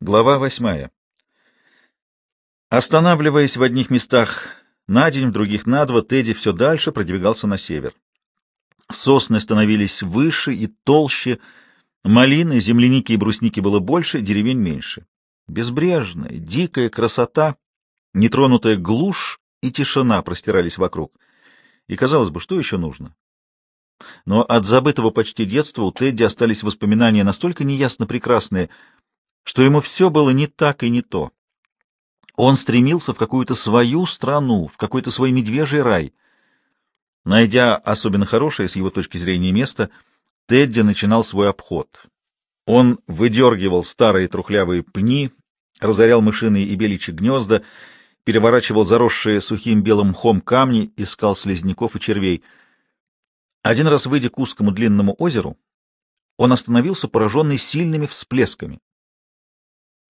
Глава восьмая. Останавливаясь в одних местах на день, в других на два, Тедди все дальше продвигался на север. Сосны становились выше и толще, малины, земляники и брусники было больше, деревень меньше. Безбрежная, дикая красота, нетронутая глушь и тишина простирались вокруг. И, казалось бы, что еще нужно? Но от забытого почти детства у Тедди остались воспоминания настолько неясно прекрасные — что ему все было не так и не то. Он стремился в какую-то свою страну, в какой-то свой медвежий рай. Найдя особенно хорошее с его точки зрения место, Тедди начинал свой обход. Он выдергивал старые трухлявые пни, разорял мышиные и беличьи гнезда, переворачивал заросшие сухим белым мхом камни, искал слизняков и червей. Один раз, выйдя к узкому длинному озеру, он остановился, пораженный сильными всплесками.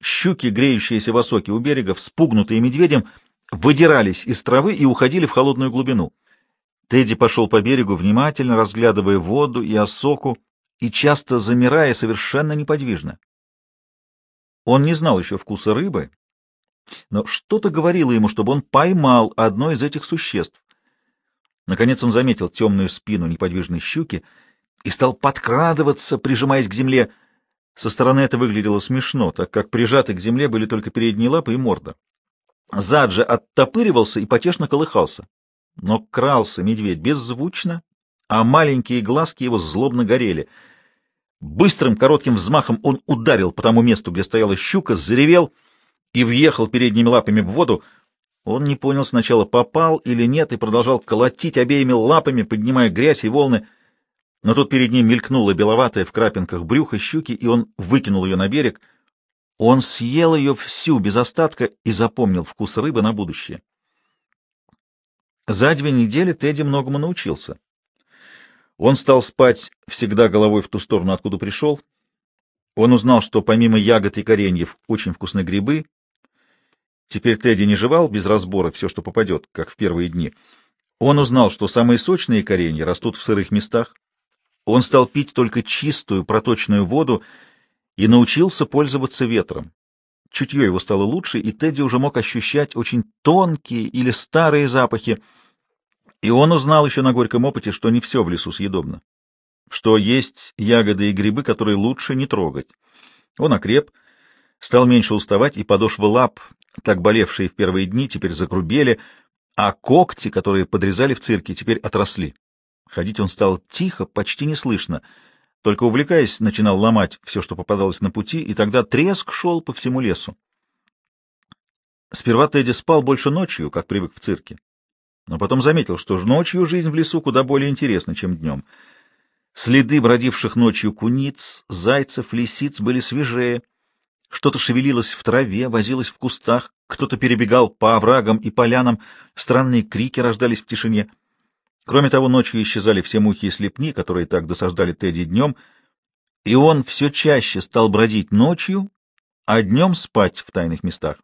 Щуки, греющиеся в осоке у берега, вспугнутые медведем, выдирались из травы и уходили в холодную глубину. Тедди пошел по берегу, внимательно разглядывая воду и осоку и часто замирая совершенно неподвижно. Он не знал еще вкуса рыбы, но что-то говорило ему, чтобы он поймал одно из этих существ. Наконец он заметил темную спину неподвижной щуки и стал подкрадываться, прижимаясь к земле — со стороны это выглядело смешно, так как прижаты к земле были только передние лапы и морда. Зад же оттопыривался и потешно колыхался. Но крался медведь беззвучно, а маленькие глазки его злобно горели. Быстрым коротким взмахом он ударил по тому месту, где стояла щука, заревел и въехал передними лапами в воду. Он не понял сначала, попал или нет, и продолжал колотить обеими лапами, поднимая грязь и волны — но тут перед ним мелькнула беловатая в крапинках брюхо щуки, и он выкинул ее на берег. Он съел ее всю, без остатка, и запомнил вкус рыбы на будущее. За две недели Тедди многому научился. Он стал спать всегда головой в ту сторону, откуда пришел. Он узнал, что помимо ягод и кореньев очень вкусны грибы. Теперь Тедди не жевал без разбора все, что попадет, как в первые дни. Он узнал, что самые сочные коренья растут в сырых местах, он стал пить только чистую проточную воду и научился пользоваться ветром. Чутье его стало лучше, и Тедди уже мог ощущать очень тонкие или старые запахи. И он узнал еще на горьком опыте, что не все в лесу съедобно, что есть ягоды и грибы, которые лучше не трогать. Он окреп, стал меньше уставать, и подошвы лап, так болевшие в первые дни, теперь загрубели, а когти, которые подрезали в цирке, теперь отросли. Ходить он стал тихо, почти неслышно, только увлекаясь, начинал ломать все, что попадалось на пути, и тогда треск шел по всему лесу. Сперва Тедди спал больше ночью, как привык в цирке, но потом заметил, что ночью жизнь в лесу куда более интересна, чем днем. Следы бродивших ночью куниц, зайцев, лисиц были свежее, что-то шевелилось в траве, возилось в кустах, кто-то перебегал по оврагам и полянам, странные крики рождались в тишине — Кроме того, ночью исчезали все мухи и слепни, которые так досаждали Тедди днем, и он все чаще стал бродить ночью, а днем спать в тайных местах.